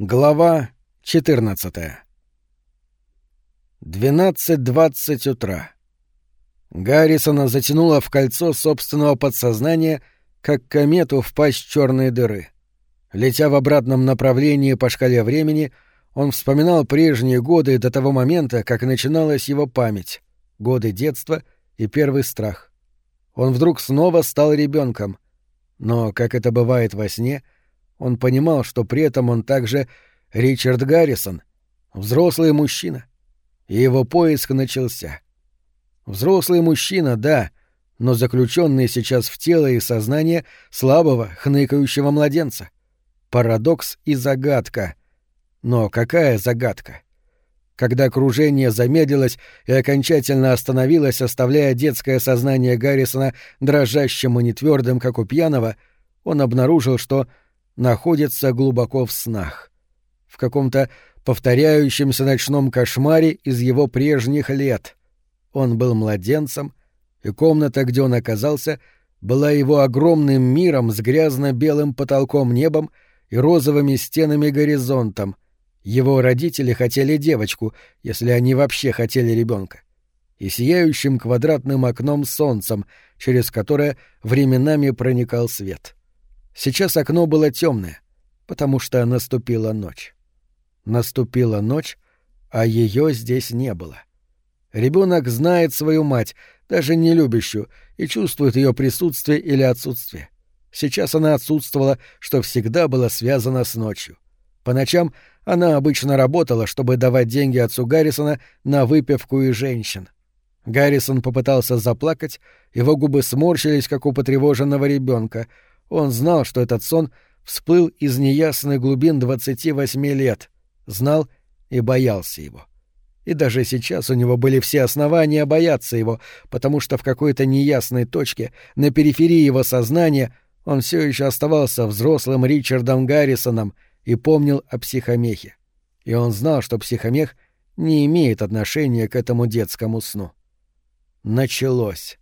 Глава 14 12.20 утра. Гаррисона затянуло в кольцо собственного подсознания, как комету в пасть черной дыры. Летя в обратном направлении по шкале времени, он вспоминал прежние годы до того момента, как начиналась его память, годы детства и первый страх. Он вдруг снова стал ребенком, но, как это бывает во сне, — он понимал, что при этом он также Ричард Гаррисон, взрослый мужчина. И его поиск начался. Взрослый мужчина, да, но заключенный сейчас в тело и сознание слабого, хныкающего младенца. Парадокс и загадка. Но какая загадка? Когда окружение замедлилось и окончательно остановилось, оставляя детское сознание Гаррисона дрожащим и нетвердым, как у пьяного, он обнаружил, что находится глубоко в снах, в каком-то повторяющемся ночном кошмаре из его прежних лет. Он был младенцем, и комната, где он оказался, была его огромным миром с грязно-белым потолком небом и розовыми стенами горизонтом. Его родители хотели девочку, если они вообще хотели ребенка, и сияющим квадратным окном солнцем, через которое временами проникал свет. Сейчас окно было темное, потому что наступила ночь. Наступила ночь, а ее здесь не было. Ребенок знает свою мать, даже не любящую, и чувствует ее присутствие или отсутствие. Сейчас она отсутствовала, что всегда было связано с ночью. По ночам она обычно работала, чтобы давать деньги отцу Гаррисона на выпивку и женщин. Гаррисон попытался заплакать, его губы сморщились, как у потревоженного ребенка, он знал, что этот сон всплыл из неясных глубин 28 лет, знал и боялся его. И даже сейчас у него были все основания бояться его, потому что в какой-то неясной точке, на периферии его сознания, он все еще оставался взрослым Ричардом Гаррисоном и помнил о психомехе. И он знал, что психомех не имеет отношения к этому детскому сну. Началось.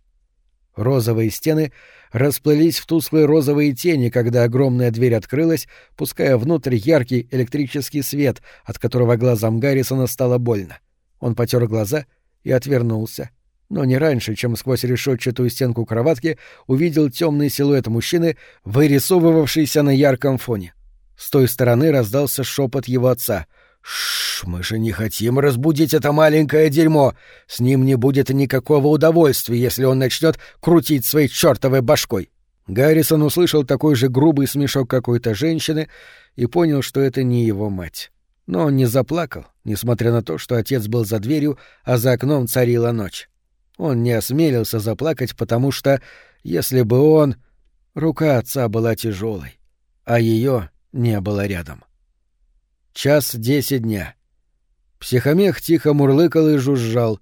Розовые стены расплылись в тусклые розовые тени, когда огромная дверь открылась, пуская внутрь яркий электрический свет, от которого глазам Гаррисона стало больно. Он потер глаза и отвернулся. Но не раньше, чем сквозь решетчатую стенку кроватки увидел темный силуэт мужчины, вырисовывавшийся на ярком фоне. С той стороны раздался шепот его отца — Шш, мы же не хотим разбудить это маленькое дерьмо. С ним не будет никакого удовольствия, если он начнет крутить своей чертовой башкой. Гаррисон услышал такой же грубый смешок какой-то женщины и понял, что это не его мать. Но он не заплакал, несмотря на то, что отец был за дверью, а за окном царила ночь. Он не осмелился заплакать, потому что, если бы он... Рука отца была тяжелой, а ее не было рядом. Час десять дня. Психомех тихо мурлыкал и жужжал,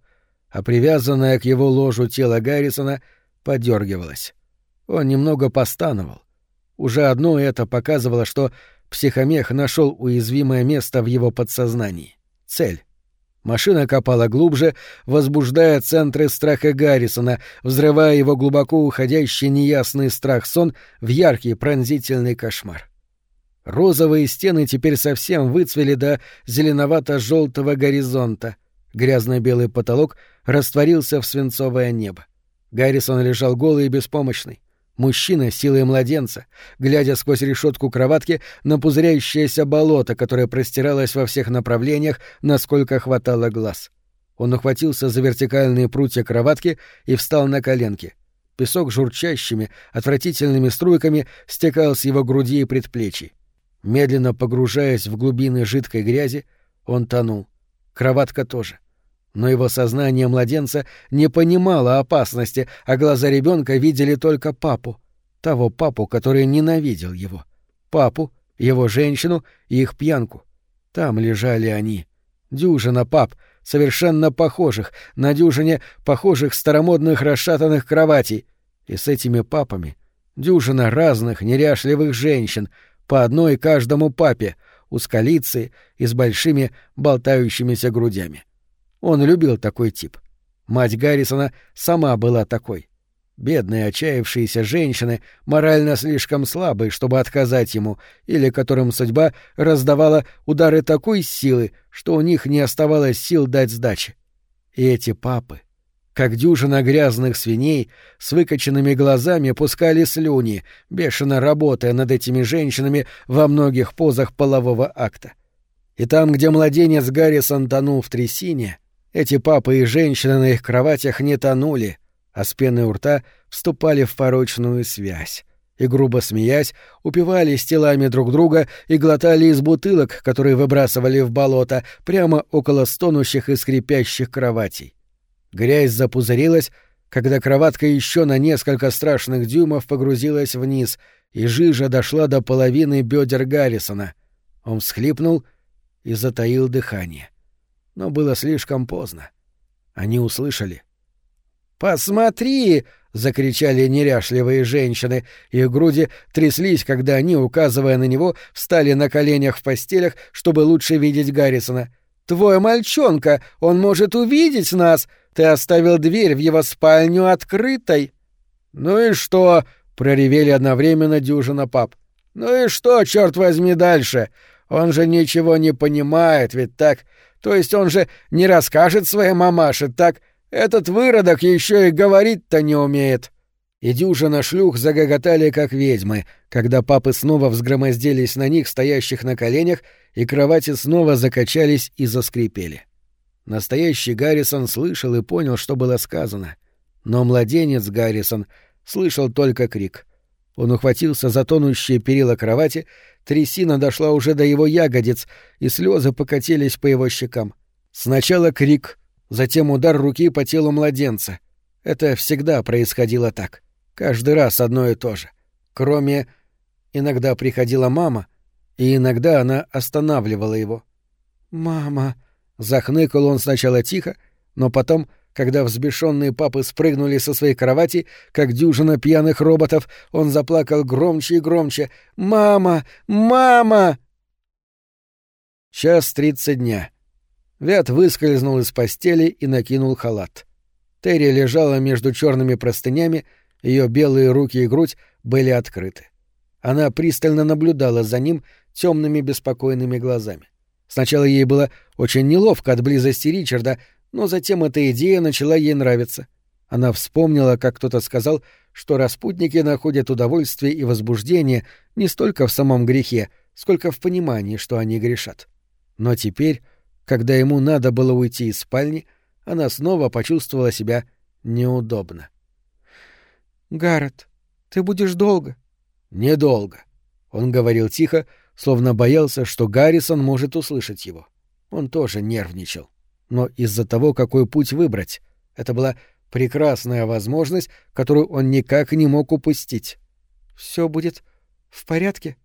а привязанное к его ложу тело Гаррисона подергивалось. Он немного постановал. Уже одно это показывало, что психомех нашел уязвимое место в его подсознании. Цель. Машина копала глубже, возбуждая центры страха Гаррисона, взрывая его глубоко уходящий неясный страх-сон в яркий пронзительный кошмар. Розовые стены теперь совсем выцвели до зеленовато-желтого горизонта. Грязно-белый потолок растворился в свинцовое небо. Гаррисон лежал голый и беспомощный. Мужчина силой младенца, глядя сквозь решетку кроватки на пузыряющееся болото, которое простиралось во всех направлениях, насколько хватало глаз. Он ухватился за вертикальные прутья кроватки и встал на коленки. Песок журчащими, отвратительными струйками стекал с его груди и предплечий. Медленно погружаясь в глубины жидкой грязи, он тонул. Кроватка тоже. Но его сознание младенца не понимало опасности, а глаза ребенка видели только папу. Того папу, который ненавидел его. Папу, его женщину и их пьянку. Там лежали они. Дюжина пап, совершенно похожих, на дюжине похожих старомодных расшатанных кроватей. И с этими папами дюжина разных неряшливых женщин — по одной каждому папе, узколицые и с большими болтающимися грудями. Он любил такой тип. Мать Гаррисона сама была такой. Бедные отчаявшиеся женщины, морально слишком слабые, чтобы отказать ему, или которым судьба раздавала удары такой силы, что у них не оставалось сил дать сдачи. И эти папы, как дюжина грязных свиней, с выкоченными глазами пускали слюни, бешено работая над этими женщинами во многих позах полового акта. И там, где младенец Гаррисон тонул в трясине, эти папы и женщины на их кроватях не тонули, а с пеной у рта вступали в порочную связь и, грубо смеясь, упивались телами друг друга и глотали из бутылок, которые выбрасывали в болото, прямо около стонущих и скрипящих кроватей. Грязь запузырилась, когда кроватка еще на несколько страшных дюймов погрузилась вниз, и жижа дошла до половины бедер Гаррисона. Он всхлипнул и затаил дыхание. Но было слишком поздно. Они услышали. «Посмотри!» — закричали неряшливые женщины. Их груди тряслись, когда они, указывая на него, встали на коленях в постелях, чтобы лучше видеть Гаррисона. «Твой мальчонка! Он может увидеть нас! Ты оставил дверь в его спальню открытой!» «Ну и что?» — проревели одновременно дюжина пап. «Ну и что, черт возьми, дальше? Он же ничего не понимает, ведь так? То есть он же не расскажет своей мамаше, так? Этот выродок еще и говорить-то не умеет!» И дюжина шлюх загоготали, как ведьмы, когда папы снова взгромоздились на них, стоящих на коленях, и кровати снова закачались и заскрипели. Настоящий Гаррисон слышал и понял, что было сказано. Но младенец Гаррисон слышал только крик. Он ухватился за тонущие перила кровати, трясина дошла уже до его ягодиц, и слезы покатились по его щекам. Сначала крик, затем удар руки по телу младенца. Это всегда происходило так. Каждый раз одно и то же. Кроме... Иногда приходила мама, и иногда она останавливала его. «Мама...» Захныкал он сначала тихо, но потом, когда взбешенные папы спрыгнули со своей кровати, как дюжина пьяных роботов, он заплакал громче и громче. «Мама! Мама!» Час тридцать дня. Вят выскользнул из постели и накинул халат. Терри лежала между черными простынями, ее белые руки и грудь были открыты. Она пристально наблюдала за ним темными беспокойными глазами. Сначала ей было очень неловко от близости Ричарда, но затем эта идея начала ей нравиться. Она вспомнила, как кто-то сказал, что распутники находят удовольствие и возбуждение не столько в самом грехе, сколько в понимании, что они грешат. Но теперь, когда ему надо было уйти из спальни, она снова почувствовала себя неудобно. «Гаррет, ты будешь долго?» «Недолго», — он говорил тихо, словно боялся, что Гаррисон может услышать его. Он тоже нервничал. Но из-за того, какой путь выбрать, это была прекрасная возможность, которую он никак не мог упустить. Все будет в порядке?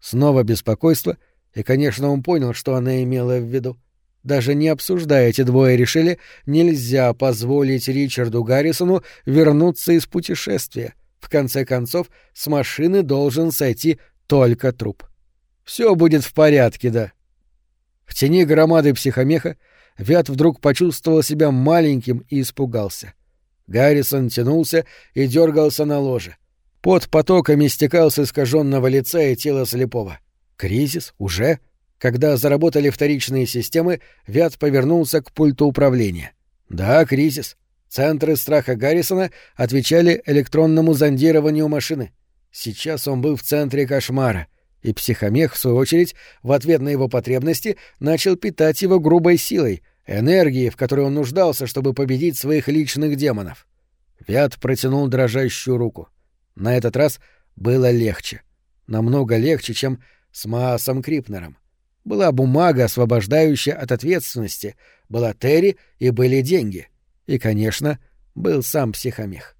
Снова беспокойство, и, конечно, он понял, что она имела в виду. Даже не обсуждая, эти двое решили, нельзя позволить Ричарду Гаррисону вернуться из путешествия. В конце концов, с машины должен сойти только труп. Все будет в порядке, да. В тени громады психомеха Вят вдруг почувствовал себя маленьким и испугался. Гаррисон тянулся и дергался на ложе. Под потоками стекал с искаженного лица и тела слепого. Кризис? Уже? Когда заработали вторичные системы, Вят повернулся к пульту управления. Да, кризис. Центры страха Гаррисона отвечали электронному зондированию машины. Сейчас он был в центре кошмара — и психомех, в свою очередь, в ответ на его потребности, начал питать его грубой силой, энергией, в которой он нуждался, чтобы победить своих личных демонов. Вят протянул дрожащую руку. На этот раз было легче. Намного легче, чем с Маасом Крипнером. Была бумага, освобождающая от ответственности, была Терри и были деньги. И, конечно, был сам психомех.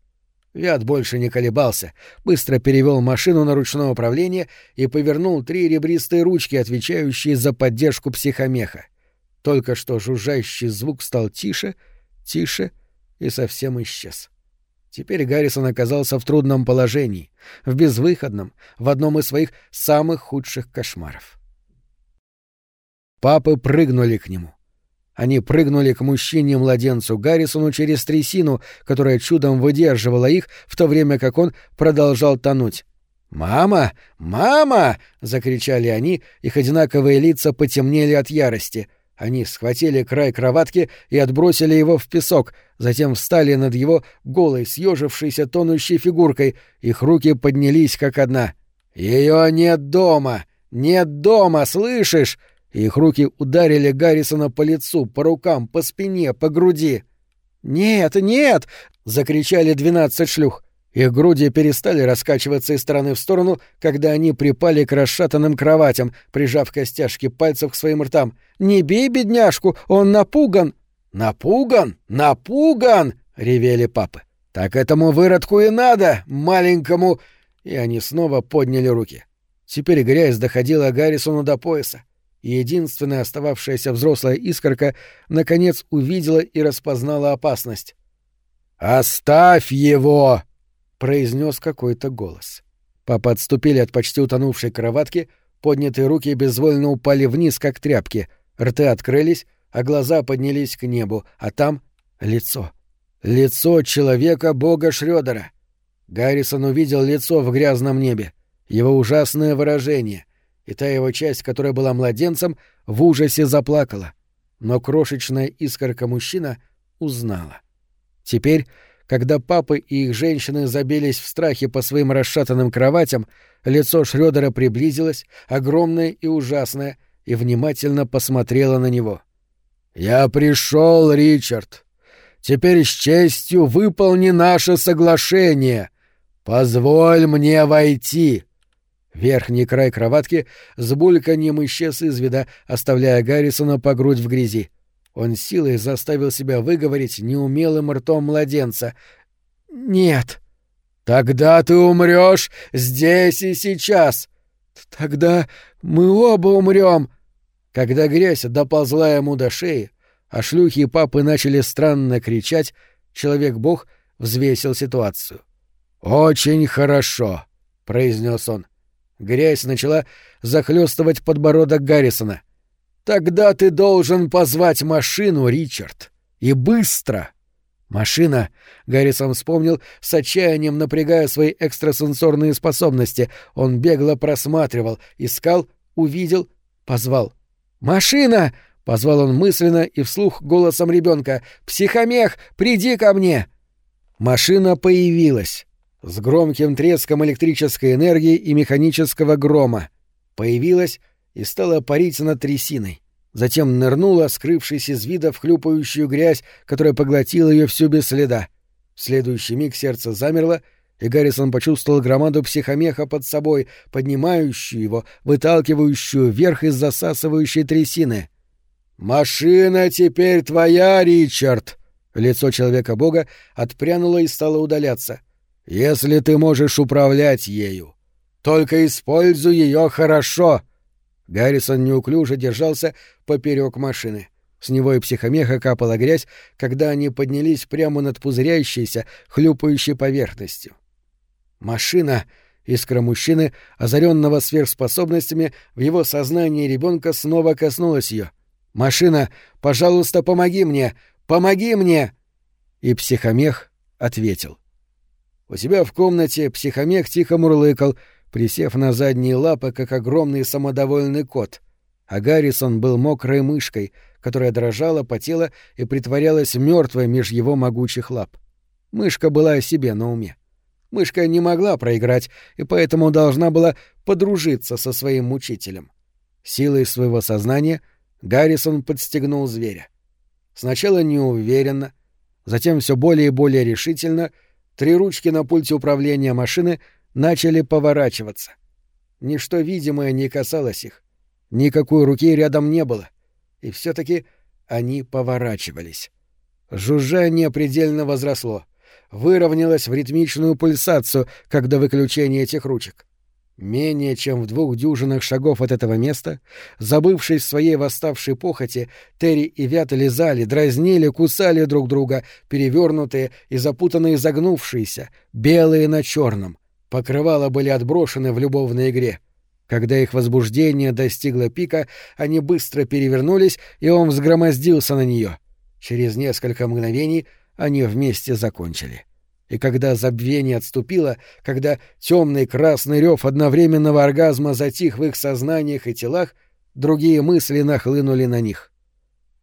Вят больше не колебался, быстро перевел машину на ручное управление и повернул три ребристые ручки, отвечающие за поддержку психомеха. Только что жужжащий звук стал тише, тише и совсем исчез. Теперь Гаррисон оказался в трудном положении, в безвыходном, в одном из своих самых худших кошмаров. Папы прыгнули к нему. Они прыгнули к мужчине-младенцу Гаррисону через трясину, которая чудом выдерживала их, в то время как он продолжал тонуть. «Мама! Мама!» — закричали они, их одинаковые лица потемнели от ярости. Они схватили край кроватки и отбросили его в песок, затем встали над его голой, съежившейся тонущей фигуркой, их руки поднялись как одна. «Ее нет дома! Нет дома, слышишь?» Их руки ударили Гаррисона по лицу, по рукам, по спине, по груди. «Нет, нет!» — закричали двенадцать шлюх. Их груди перестали раскачиваться из стороны в сторону, когда они припали к расшатанным кроватям, прижав костяшки пальцев к своим ртам. «Не бей бедняжку, он напуган!» «Напуган? Напуган!» — ревели папы. «Так этому выродку и надо, маленькому!» И они снова подняли руки. Теперь грязь доходила Гаррисону до пояса, и единственная остававшаяся взрослая искорка наконец увидела и распознала опасность. «Оставь его!» — произнес какой-то голос. Папа отступили от почти утонувшей кроватки, поднятые руки безвольно упали вниз, как тряпки, рты открылись, а глаза поднялись к небу, а там — лицо. Лицо человека-бога Шрёдера. Гаррисон увидел лицо в грязном небе, его ужасное выражение, и та его часть, которая была младенцем, в ужасе заплакала. Но крошечная искорка мужчина узнала. Теперь когда папы и их женщины забились в страхе по своим расшатанным кроватям, лицо Шрёдера приблизилось, огромное и ужасное, и внимательно посмотрело на него. «Я пришел, Ричард. Теперь с честью выполни наше соглашение. Позволь мне войти». Верхний край кроватки с бульканьем исчез из вида, оставляя Гаррисона по грудь в грязи. Он силой заставил себя выговорить неумелым ртом младенца. «Нет». «Тогда ты умрешь здесь и сейчас». «Тогда мы оба умрем». Когда грязь доползла ему до шеи, а шлюхи и папы начали странно кричать, человек-бог взвесил ситуацию. «Очень хорошо», — произнес он. Грязь начала захлестывать подбородок Гаррисона. Тогда ты должен позвать машину, Ричард. И быстро. Машина, Гаррисон вспомнил, с отчаянием напрягая свои экстрасенсорные способности. Он бегло просматривал, искал, увидел, позвал. «Машина!» — позвал он мысленно и вслух голосом ребенка. «Психомех, приди ко мне!» Машина появилась с громким треском электрической энергии и механического грома. Появилась и стала парить над трясиной. Затем нырнула, скрывшись из вида в хлюпающую грязь, которая поглотила ее всю без следа. В следующий миг сердце замерло, и Гаррисон почувствовал громаду психомеха под собой, поднимающую его, выталкивающую вверх из засасывающей трясины. «Машина теперь твоя, Ричард!» Лицо Человека-бога отпрянуло и стало удаляться. «Если ты можешь управлять ею, только используй ее хорошо!» Гаррисон неуклюже держался поперек машины. С него и психомеха капала грязь, когда они поднялись прямо над пузыряющейся, хлюпающей поверхностью. Машина, искра мужчины, озаренного сверхспособностями, в его сознании ребенка снова коснулась ее. «Машина, пожалуйста, помоги мне! Помоги мне!» И психомех ответил. У себя в комнате психомех тихо мурлыкал — присев на задние лапы, как огромный самодовольный кот. А Гаррисон был мокрой мышкой, которая дрожала, потела и притворялась мертвой меж его могучих лап. Мышка была о себе на уме. Мышка не могла проиграть, и поэтому должна была подружиться со своим мучителем. Силой своего сознания Гаррисон подстегнул зверя. Сначала неуверенно, затем все более и более решительно три ручки на пульте управления машины — начали поворачиваться. Ничто видимое не касалось их. Никакой руки рядом не было. И все таки они поворачивались. Жужжание предельно возросло, выровнялось в ритмичную пульсацию, как до выключения этих ручек. Менее чем в двух дюжинах шагов от этого места, забывшись в своей восставшей похоти, Терри и Вят лизали, дразнили, кусали друг друга, перевернутые и запутанные загнувшиеся, белые на черном, Покрывала были отброшены в любовной игре. Когда их возбуждение достигло пика, они быстро перевернулись, и он взгромоздился на нее. Через несколько мгновений они вместе закончили. И когда забвение отступило, когда темный красный рев одновременного оргазма затих в их сознаниях и телах, другие мысли нахлынули на них.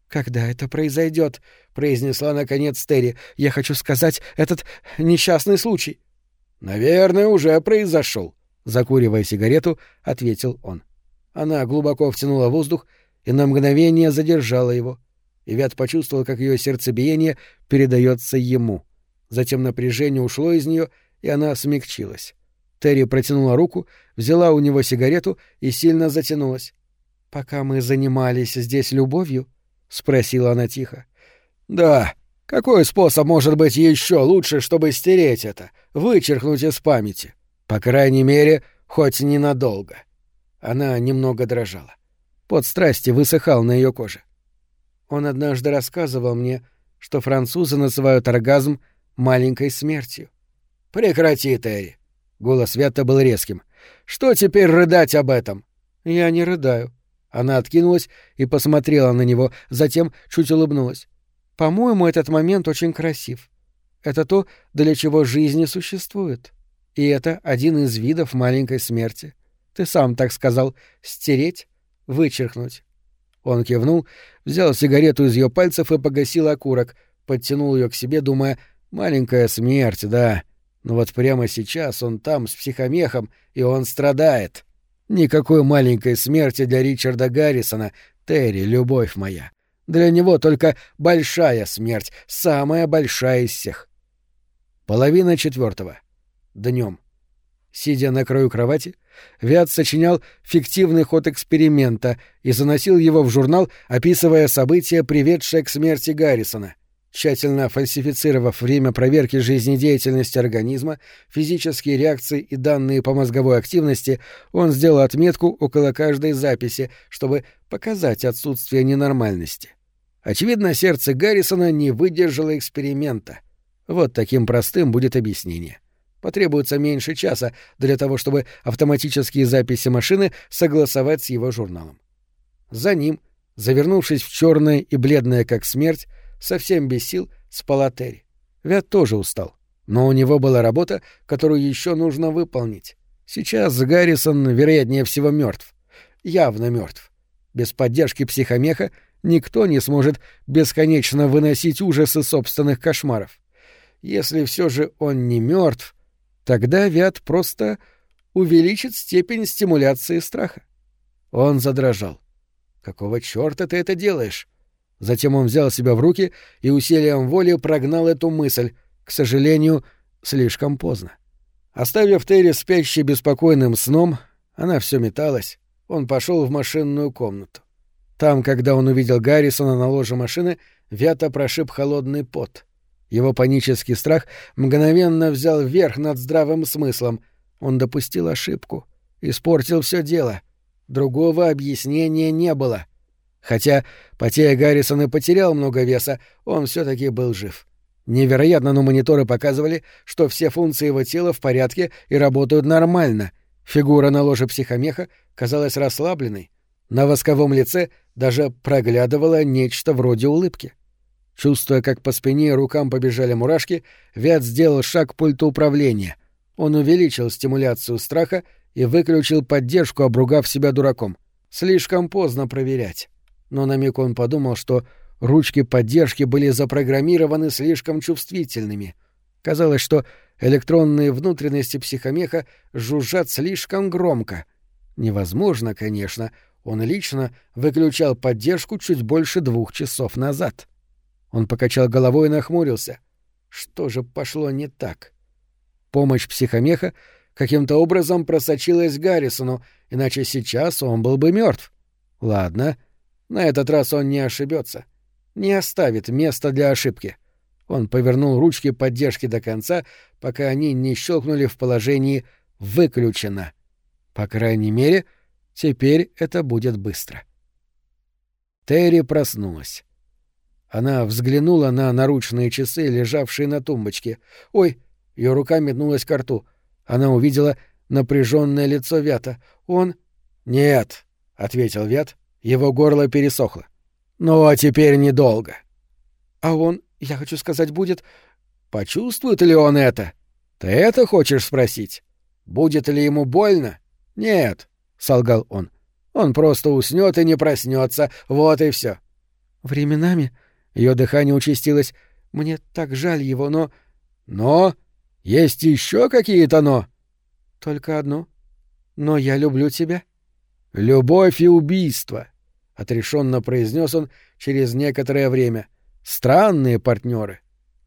«Когда это произойдет?» — произнесла наконец Терри. «Я хочу сказать, этот несчастный случай». «Наверное, уже произошел», Закуривая сигарету, ответил он. Она глубоко втянула воздух и на мгновение задержала его. И Вят почувствовал, как ее сердцебиение передается ему. Затем напряжение ушло из нее, и она смягчилась. Терри протянула руку, взяла у него сигарету и сильно затянулась. «Пока мы занимались здесь любовью?» — спросила она тихо. «Да. Какой способ может быть еще лучше, чтобы стереть это, вычеркнуть из памяти?» По крайней мере, хоть ненадолго. Она немного дрожала. Под страсти высыхал на ее коже. Он однажды рассказывал мне, что французы называют оргазм маленькой смертью. «Прекрати, Терри!» — голос Вятта был резким. «Что теперь рыдать об этом?» «Я не рыдаю». Она откинулась и посмотрела на него, затем чуть улыбнулась. «По-моему, этот момент очень красив. Это то, для чего жизнь существует. И это один из видов маленькой смерти. Ты сам так сказал — стереть, вычеркнуть. Он кивнул, взял сигарету из ее пальцев и погасил окурок, подтянул ее к себе, думая, маленькая смерть, да. Но вот прямо сейчас он там с психомехом, и он страдает. Никакой маленькой смерти для Ричарда Гаррисона, Терри, любовь моя. Для него только большая смерть, самая большая из всех. Половина четвертого днем. Сидя на краю кровати, Виат сочинял фиктивный ход эксперимента и заносил его в журнал, описывая события, приведшие к смерти Гаррисона. Тщательно фальсифицировав время проверки жизнедеятельности организма, физические реакции и данные по мозговой активности, он сделал отметку около каждой записи, чтобы показать отсутствие ненормальности. Очевидно, сердце Гаррисона не выдержало эксперимента. Вот таким простым будет объяснение. Потребуется меньше часа для того, чтобы автоматические записи машины согласовать с его журналом. За ним, завернувшись в черное и бледное как смерть, совсем без сил, спала Терри. Вят тоже устал. Но у него была работа, которую еще нужно выполнить. Сейчас Гаррисон, вероятнее всего, мертв. Явно мертв. Без поддержки психомеха никто не сможет бесконечно выносить ужасы собственных кошмаров. Если все же он не мертв, Тогда Вят просто увеличит степень стимуляции страха. Он задрожал. «Какого чёрта ты это делаешь?» Затем он взял себя в руки и усилием воли прогнал эту мысль, к сожалению, слишком поздно. Оставив Терри спящей беспокойным сном, она все металась, он пошел в машинную комнату. Там, когда он увидел Гаррисона на ложе машины, Вята прошиб холодный пот. Его панический страх мгновенно взял верх над здравым смыслом. Он допустил ошибку. Испортил все дело. Другого объяснения не было. Хотя, потея Гаррисон и потерял много веса, он все таки был жив. Невероятно, но мониторы показывали, что все функции его тела в порядке и работают нормально. Фигура на ложе психомеха казалась расслабленной. На восковом лице даже проглядывало нечто вроде улыбки. — Чувствуя, как по спине и рукам побежали мурашки, Вят сделал шаг к пульту управления. Он увеличил стимуляцию страха и выключил поддержку, обругав себя дураком. Слишком поздно проверять. Но на миг он подумал, что ручки поддержки были запрограммированы слишком чувствительными. Казалось, что электронные внутренности психомеха жужжат слишком громко. Невозможно, конечно, он лично выключал поддержку чуть больше двух часов назад. — он покачал головой и нахмурился. Что же пошло не так? Помощь психомеха каким-то образом просочилась Гаррисону, иначе сейчас он был бы мертв. Ладно, на этот раз он не ошибется, не оставит места для ошибки. Он повернул ручки поддержки до конца, пока они не щелкнули в положении «выключено». По крайней мере, теперь это будет быстро. Терри проснулась. Она взглянула на наручные часы, лежавшие на тумбочке. Ой, ее рука метнулась к рту. Она увидела напряженное лицо Вята. Он... «Нет», — ответил Вет, его горло пересохло. «Ну, а теперь недолго». «А он, я хочу сказать, будет...» «Почувствует ли он это? Ты это хочешь спросить? Будет ли ему больно?» «Нет», — солгал он. «Он просто уснет и не проснется, вот и все. «Временами...» — ее дыхание участилось. «Мне так жаль его, но...» «Но? Есть еще какие-то «но»?» «Только одно. Но я люблю тебя». «Любовь и убийство», — отрешенно произнес он через некоторое время. «Странные партнеры.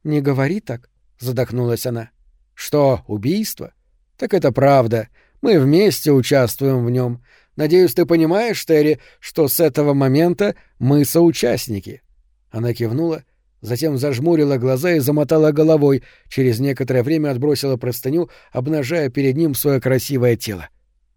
«Не говори так», — задохнулась она. «Что, убийство? Так это правда. Мы вместе участвуем в нем. Надеюсь, ты понимаешь, Терри, что с этого момента мы соучастники». Она кивнула, затем зажмурила глаза и замотала головой, через некоторое время отбросила простыню, обнажая перед ним свое красивое тело.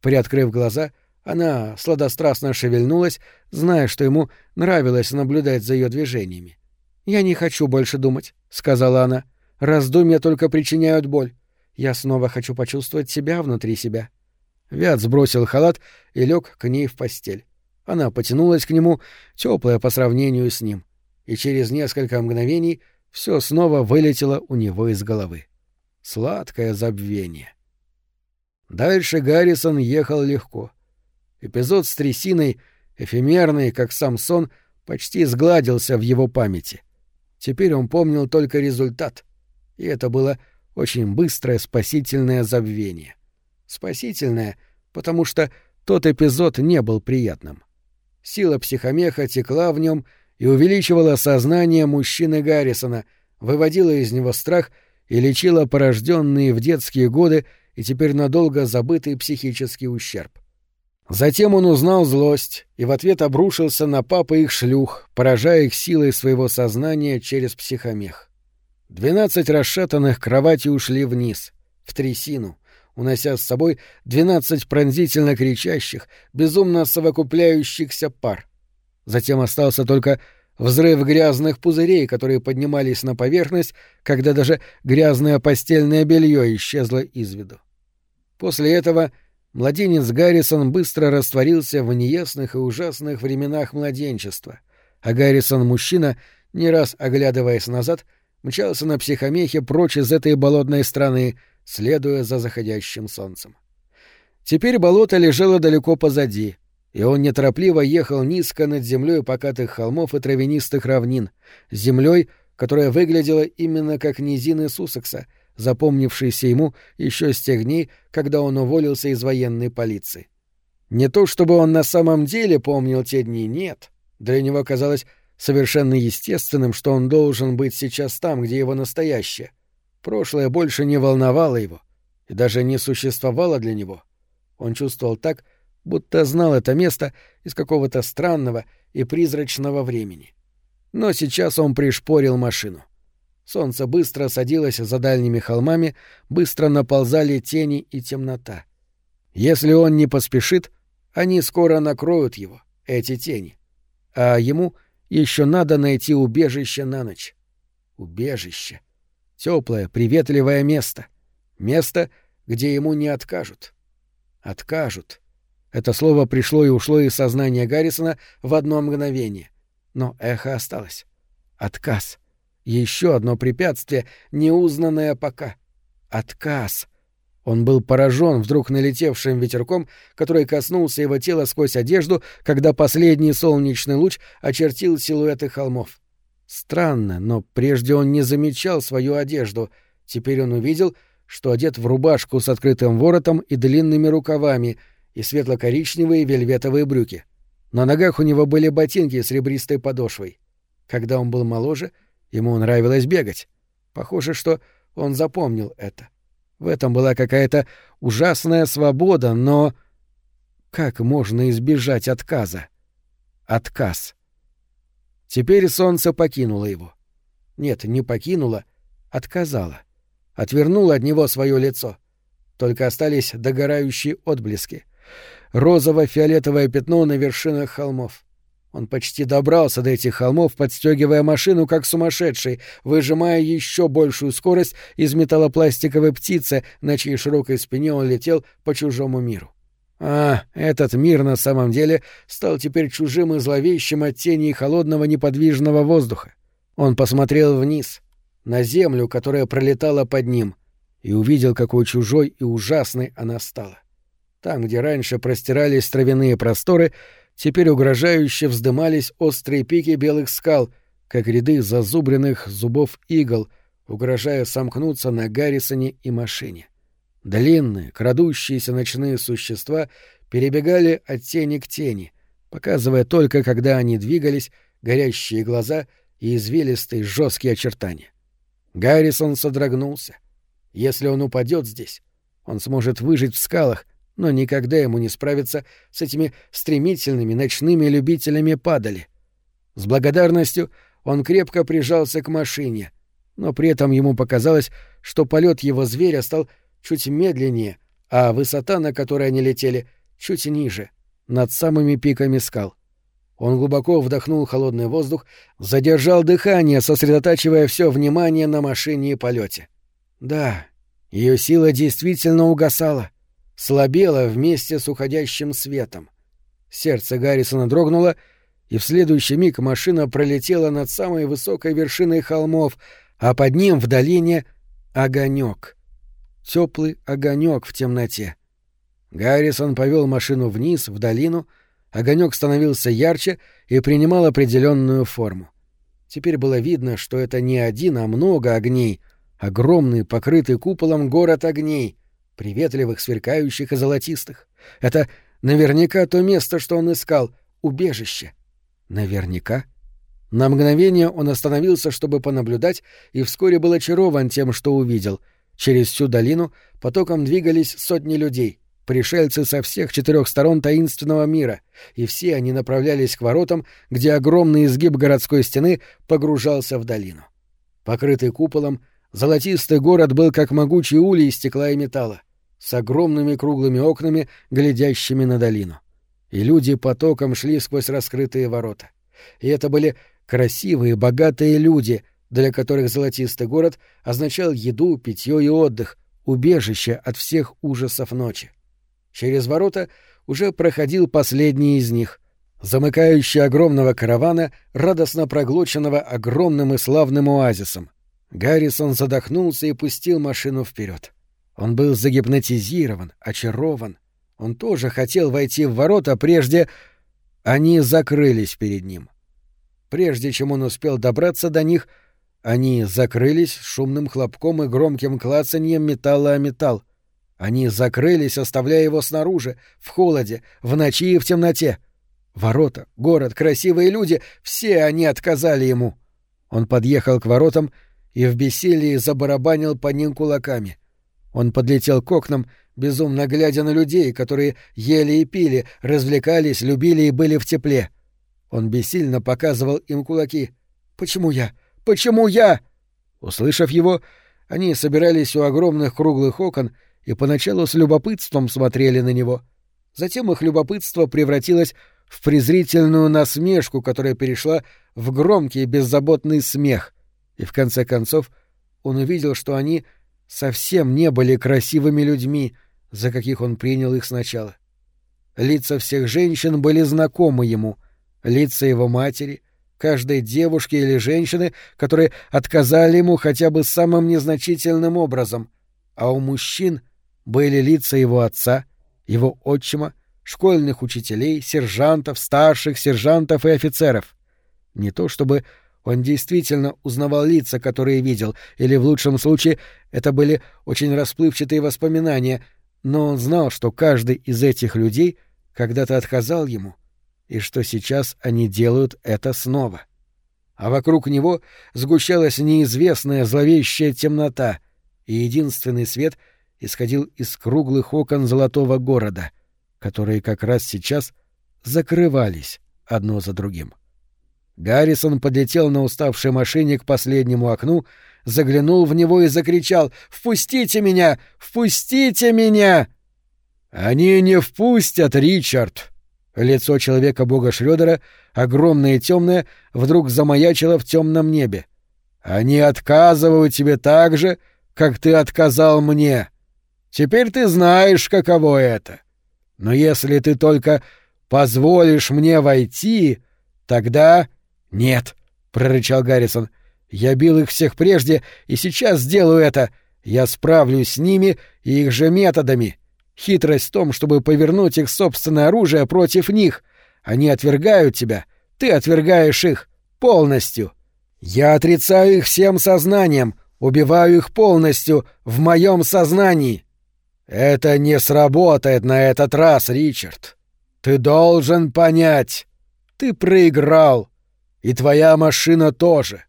Приоткрыв глаза, она сладострастно шевельнулась, зная, что ему нравилось наблюдать за ее движениями. «Я не хочу больше думать», — сказала она. «Раздумья только причиняют боль. Я снова хочу почувствовать себя внутри себя». Вят сбросил халат и лег к ней в постель. Она потянулась к нему, теплая по сравнению с ним, и через несколько мгновений все снова вылетело у него из головы. Сладкое забвение. Дальше Гаррисон ехал легко. Эпизод с трясиной, эфемерный, как сам сон, почти сгладился в его памяти. Теперь он помнил только результат, и это было очень быстрое спасительное забвение. Спасительное, потому что тот эпизод не был приятным. Сила психомеха текла в нем и увеличивала сознание мужчины Гаррисона, выводила из него страх и лечила порожденные в детские годы и теперь надолго забытый психический ущерб. Затем он узнал злость и в ответ обрушился на папа их шлюх, поражая их силой своего сознания через психомех. Двенадцать расшатанных кровати ушли вниз, в трясину, унося с собой двенадцать пронзительно кричащих, безумно совокупляющихся пар. Затем остался только взрыв грязных пузырей, которые поднимались на поверхность, когда даже грязное постельное белье исчезло из виду. После этого Младенец Гаррисон быстро растворился в неясных и ужасных временах младенчества, а Гаррисон-мужчина, не раз оглядываясь назад, мчался на психомехе прочь из этой болотной страны, следуя за заходящим солнцем. Теперь болото лежало далеко позади, и он неторопливо ехал низко над землей покатых холмов и травянистых равнин, землей, которая выглядела именно как низины Сусекса — запомнившийся ему еще с тех дней, когда он уволился из военной полиции. Не то чтобы он на самом деле помнил те дни, нет. Для него казалось совершенно естественным, что он должен быть сейчас там, где его настоящее. Прошлое больше не волновало его и даже не существовало для него. Он чувствовал так, будто знал это место из какого-то странного и призрачного времени. Но сейчас он пришпорил машину. Солнце быстро садилось за дальними холмами, быстро наползали тени и темнота. Если он не поспешит, они скоро накроют его, эти тени. А ему еще надо найти убежище на ночь. Убежище. Теплое, приветливое место. Место, где ему не откажут. Откажут. Это слово пришло и ушло из сознания Гаррисона в одно мгновение. Но эхо осталось. Отказ. Еще одно препятствие, неузнанное пока. Отказ. Он был поражен вдруг налетевшим ветерком, который коснулся его тела сквозь одежду, когда последний солнечный луч очертил силуэты холмов. Странно, но прежде он не замечал свою одежду. Теперь он увидел, что одет в рубашку с открытым воротом и длинными рукавами и светло-коричневые вельветовые брюки. На ногах у него были ботинки с ребристой подошвой. Когда он был моложе — Ему нравилось бегать. Похоже, что он запомнил это. В этом была какая-то ужасная свобода, но... Как можно избежать отказа? Отказ. Теперь солнце покинуло его. Нет, не покинуло, отказало. Отвернуло от него свое лицо. Только остались догорающие отблески. Розово-фиолетовое пятно на вершинах холмов. Он почти добрался до этих холмов, подстегивая машину как сумасшедший, выжимая еще большую скорость из металлопластиковой птицы, на чьей широкой спине он летел по чужому миру. А, этот мир на самом деле стал теперь чужим и зловещим от тени холодного неподвижного воздуха. Он посмотрел вниз, на землю, которая пролетала под ним, и увидел, какой чужой и ужасной она стала. Там, где раньше простирались травяные просторы, теперь угрожающе вздымались острые пики белых скал, как ряды зазубренных зубов игл, угрожая сомкнуться на Гаррисоне и машине. Длинные, крадущиеся ночные существа перебегали от тени к тени, показывая только, когда они двигались, горящие глаза и извилистые жесткие очертания. Гаррисон содрогнулся. Если он упадет здесь, он сможет выжить в скалах, но никогда ему не справиться с этими стремительными ночными любителями падали. С благодарностью он крепко прижался к машине, но при этом ему показалось, что полет его зверя стал чуть медленнее, а высота, на которой они летели, чуть ниже, над самыми пиками скал. Он глубоко вдохнул холодный воздух, задержал дыхание, сосредотачивая все внимание на машине и полете. Да, ее сила действительно угасала, слабела вместе с уходящим светом. Сердце Гаррисона дрогнуло, и в следующий миг машина пролетела над самой высокой вершиной холмов, а под ним в долине — огонек теплый огонек в темноте. Гаррисон повел машину вниз, в долину, огонек становился ярче и принимал определенную форму. Теперь было видно, что это не один, а много огней, огромный, покрытый куполом город огней, приветливых, сверкающих и золотистых. Это наверняка то место, что он искал, убежище. Наверняка. На мгновение он остановился, чтобы понаблюдать, и вскоре был очарован тем, что увидел — Через всю долину потоком двигались сотни людей, пришельцы со всех четырех сторон таинственного мира, и все они направлялись к воротам, где огромный изгиб городской стены погружался в долину. Покрытый куполом, золотистый город был как могучий улей из стекла и металла, с огромными круглыми окнами, глядящими на долину. И люди потоком шли сквозь раскрытые ворота. И это были красивые, богатые люди, для которых золотистый город означал еду, питье и отдых, убежище от всех ужасов ночи. Через ворота уже проходил последний из них, замыкающий огромного каравана, радостно проглоченного огромным и славным оазисом. Гаррисон задохнулся и пустил машину вперед. Он был загипнотизирован, очарован. Он тоже хотел войти в ворота, прежде... Они закрылись перед ним. Прежде чем он успел добраться до них, они закрылись шумным хлопком и громким клацаньем металла о металл. Они закрылись, оставляя его снаружи, в холоде, в ночи и в темноте. Ворота, город, красивые люди — все они отказали ему. Он подъехал к воротам и в бессилии забарабанил по ним кулаками. Он подлетел к окнам, безумно глядя на людей, которые ели и пили, развлекались, любили и были в тепле. Он бессильно показывал им кулаки. «Почему я? Почему я?» Услышав его, они собирались у огромных круглых окон и поначалу с любопытством смотрели на него. Затем их любопытство превратилось в презрительную насмешку, которая перешла в громкий беззаботный смех. И в конце концов он увидел, что они совсем не были красивыми людьми, за каких он принял их сначала. Лица всех женщин были знакомы ему, лица его матери — каждой девушки или женщины, которые отказали ему хотя бы самым незначительным образом, а у мужчин были лица его отца, его отчима, школьных учителей, сержантов, старших сержантов и офицеров. Не то чтобы он действительно узнавал лица, которые видел, или в лучшем случае это были очень расплывчатые воспоминания, но он знал, что каждый из этих людей когда-то отказал ему, и что сейчас они делают это снова. А вокруг него сгущалась неизвестная зловещая темнота, и единственный свет исходил из круглых окон золотого города, которые как раз сейчас закрывались одно за другим. Гаррисон подлетел на уставшей машине к последнему окну, заглянул в него и закричал «Впустите меня! Впустите меня!» «Они не впустят, Ричард!» Лицо человека-бога Шрёдера, огромное и темное, вдруг замаячило в темном небе. «Они отказывают тебе так же, как ты отказал мне. Теперь ты знаешь, каково это. Но если ты только позволишь мне войти, тогда... — Нет, — прорычал Гаррисон. — Я бил их всех прежде и сейчас сделаю это. Я справлюсь с ними и их же методами. Хитрость в том, чтобы повернуть их собственное оружие против них. Они отвергают тебя, ты отвергаешь их полностью. Я отрицаю их всем сознанием, убиваю их полностью в моем сознании. Это не сработает на этот раз, Ричард. Ты должен понять. Ты проиграл. И твоя машина тоже.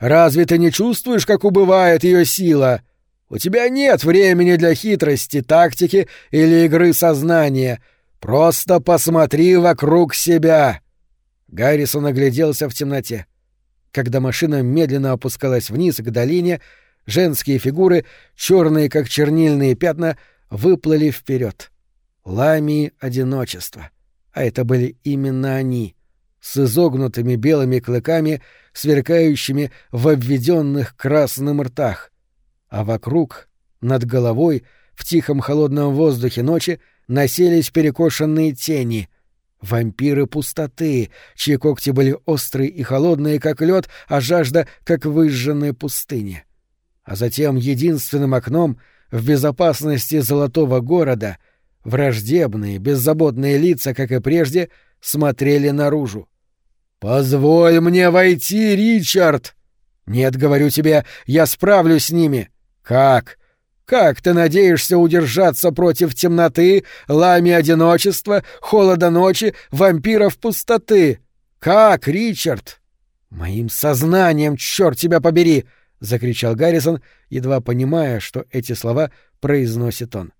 Разве ты не чувствуешь, как убывает ее сила? У тебя нет времени для хитрости, тактики или игры сознания. Просто посмотри вокруг себя. Гаррисон огляделся в темноте. Когда машина медленно опускалась вниз к долине, женские фигуры, черные как чернильные пятна, выплыли вперед. Ламии одиночества. А это были именно они, с изогнутыми белыми клыками, сверкающими в обведенных красным ртах. А вокруг, над головой, в тихом холодном воздухе ночи, носились перекошенные тени — Вампиры пустоты, чьи когти были острые и холодные, как лед, а жажда, как выжженная пустыня. А затем единственным окном в безопасности золотого города враждебные, беззаботные лица, как и прежде, смотрели наружу. «Позволь мне войти, Ричард!» «Нет, говорю тебе, я справлюсь с ними!» «Как? Как ты надеешься удержаться против темноты, лами одиночества, холода ночи, вампиров пустоты? Как, Ричард? Моим сознанием, черт тебя побери! закричал Гаррисон, едва понимая, что эти слова произносит он.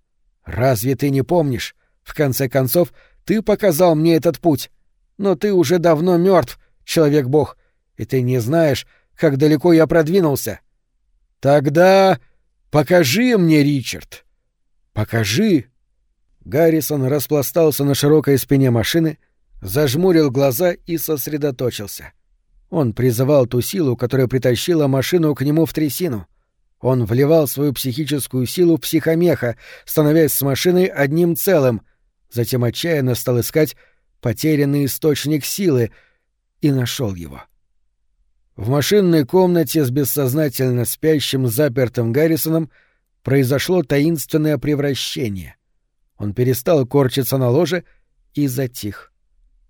Разве ты не помнишь? В конце концов, ты показал мне этот путь. Но ты уже давно мертв, человек-бог, и ты не знаешь, как далеко я продвинулся. Тогда Покажи мне, Ричард. Покажи. Гаррисон распластался на широкой спине машины, зажмурил глаза и сосредоточился. Он призывал ту силу, которая притащила машину к нему в трясину. Он вливал свою психическую силу в психомеха, становясь с машиной одним целым, затем отчаянно стал искать потерянный источник силы и нашел его. В машинной комнате с бессознательно спящим запертым Гаррисоном произошло таинственное превращение. Он перестал корчиться на ложе и затих.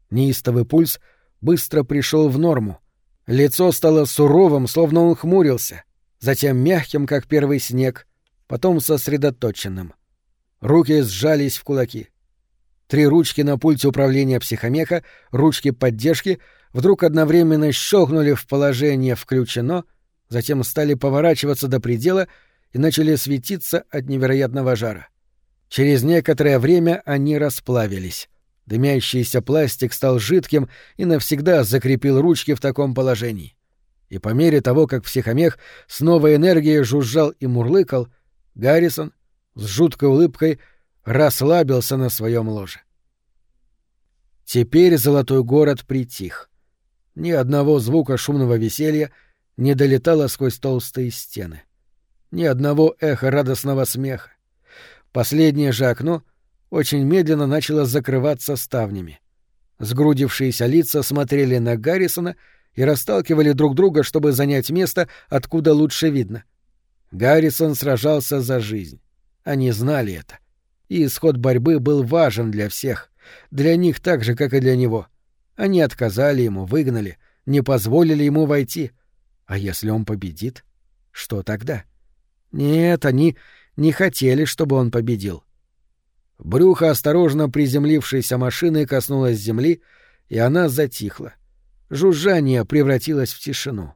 Неистовый пульс быстро пришел в норму. Лицо стало суровым, словно он хмурился, затем мягким, как первый снег, потом сосредоточенным. Руки сжались в кулаки. Три ручки на пульте управления психомеха, ручки поддержки — вдруг одновременно щелкнули в положение «включено», затем стали поворачиваться до предела и начали светиться от невероятного жара. Через некоторое время они расплавились. Дымящийся пластик стал жидким и навсегда закрепил ручки в таком положении. И по мере того, как психомех с новой энергией жужжал и мурлыкал, Гаррисон с жуткой улыбкой расслабился на своем ложе. Теперь золотой город притих. Ни одного звука шумного веселья не долетало сквозь толстые стены. Ни одного эха радостного смеха. Последнее же окно очень медленно начало закрываться ставнями. Сгрудившиеся лица смотрели на Гаррисона и расталкивали друг друга, чтобы занять место, откуда лучше видно. Гаррисон сражался за жизнь. Они знали это. И исход борьбы был важен для всех, для них так же, как и для него — они отказали ему, выгнали, не позволили ему войти. А если он победит? Что тогда? Нет, они не хотели, чтобы он победил. Брюхо осторожно приземлившейся машины коснулось земли, и она затихла. Жужжание превратилось в тишину.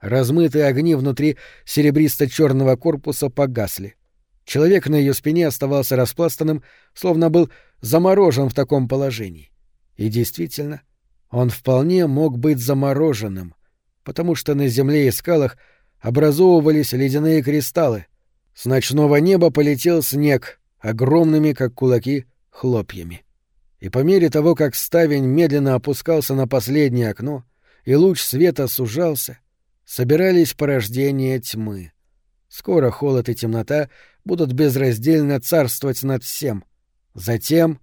Размытые огни внутри серебристо-черного корпуса погасли. Человек на ее спине оставался распластанным, словно был заморожен в таком положении. И действительно, он вполне мог быть замороженным, потому что на земле и скалах образовывались ледяные кристаллы. С ночного неба полетел снег, огромными, как кулаки, хлопьями. И по мере того, как ставень медленно опускался на последнее окно, и луч света сужался, собирались порождения тьмы. Скоро холод и темнота будут безраздельно царствовать над всем. Затем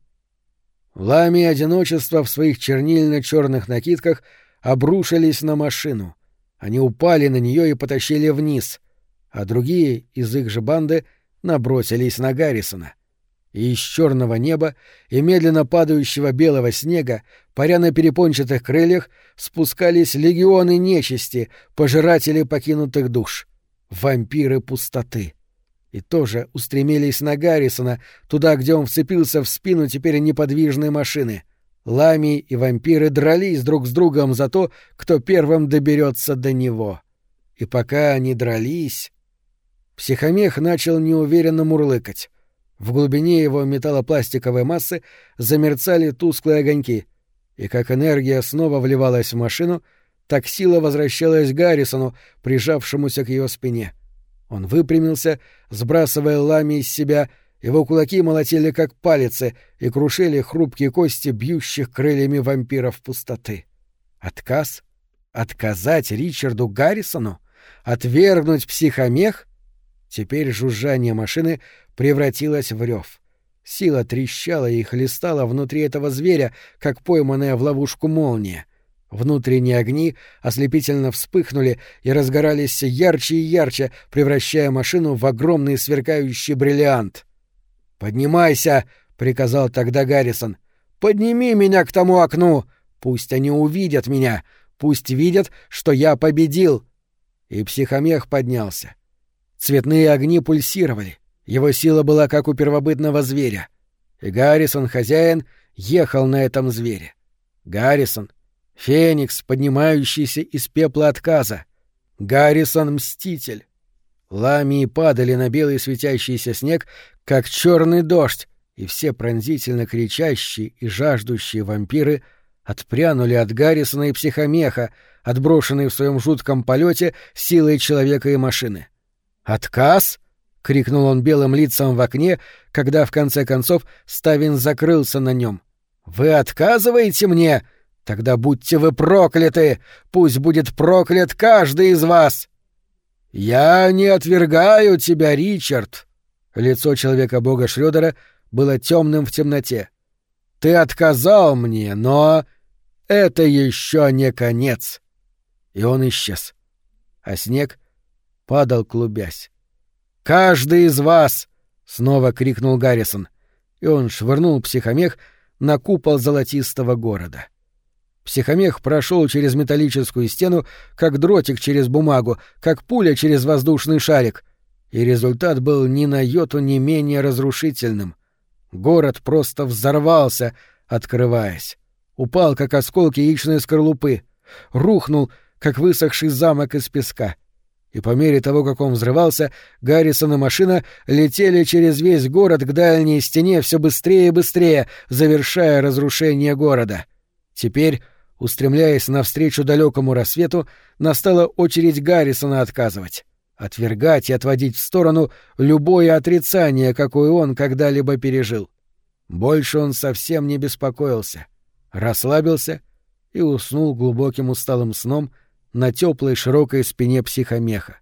Лами одиночества в своих чернильно-черных накидках обрушились на машину. Они упали на нее и потащили вниз, а другие из их же банды набросились на Гаррисона. И из черного неба и медленно падающего белого снега, паря на перепончатых крыльях, спускались легионы нечисти, пожиратели покинутых душ, вампиры пустоты. И тоже устремились на Гаррисона, туда, где он вцепился в спину теперь неподвижной машины. Лами и вампиры дрались друг с другом за то, кто первым доберется до него. И пока они дрались... Психомех начал неуверенно мурлыкать. В глубине его металлопластиковой массы замерцали тусклые огоньки, и как энергия снова вливалась в машину, так сила возвращалась Гаррисону, прижавшемуся к ее спине. Он выпрямился, сбрасывая лами из себя, его кулаки молотили как палицы и крушили хрупкие кости бьющих крыльями вампиров пустоты. Отказ? Отказать Ричарду Гаррисону? Отвергнуть психомех? Теперь жужжание машины превратилось в рев. Сила трещала и хлестала внутри этого зверя, как пойманная в ловушку молния. Внутренние огни ослепительно вспыхнули и разгорались ярче и ярче, превращая машину в огромный сверкающий бриллиант. «Поднимайся!» — приказал тогда Гаррисон. «Подними меня к тому окну! Пусть они увидят меня! Пусть видят, что я победил!» И психомех поднялся. Цветные огни пульсировали. Его сила была как у первобытного зверя. И Гаррисон, хозяин, ехал на этом звере. Гаррисон — феникс, поднимающийся из пепла отказа. Гаррисон — мститель. Ламии падали на белый светящийся снег, как черный дождь, и все пронзительно кричащие и жаждущие вампиры отпрянули от Гаррисона и психомеха, отброшенные в своем жутком полете силой человека и машины. «Отказ?» — крикнул он белым лицом в окне, когда в конце концов Ставин закрылся на нем. «Вы отказываете мне? Тогда будьте вы прокляты! Пусть будет проклят каждый из вас!» «Я не отвергаю тебя, Ричард!» Лицо человека-бога Шрёдера было темным в темноте. «Ты отказал мне, но это еще не конец!» И он исчез. А снег — падал, клубясь. «Каждый из вас!» — снова крикнул Гаррисон, и он швырнул психомех на купол золотистого города. Психомех прошел через металлическую стену, как дротик через бумагу, как пуля через воздушный шарик, и результат был ни на йоту не менее разрушительным. Город просто взорвался, открываясь. Упал, как осколки яичной скорлупы. Рухнул, как высохший замок из песка — и по мере того, как он взрывался, Гаррисон и машина летели через весь город к дальней стене все быстрее и быстрее, завершая разрушение города. Теперь, устремляясь навстречу далекому рассвету, настала очередь Гаррисона отказывать, отвергать и отводить в сторону любое отрицание, какое он когда-либо пережил. Больше он совсем не беспокоился, расслабился и уснул глубоким усталым сном — на теплой широкой спине психомеха.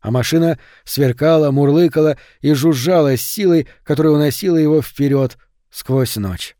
А машина сверкала, мурлыкала и жужжала с силой, которая уносила его вперед сквозь ночь.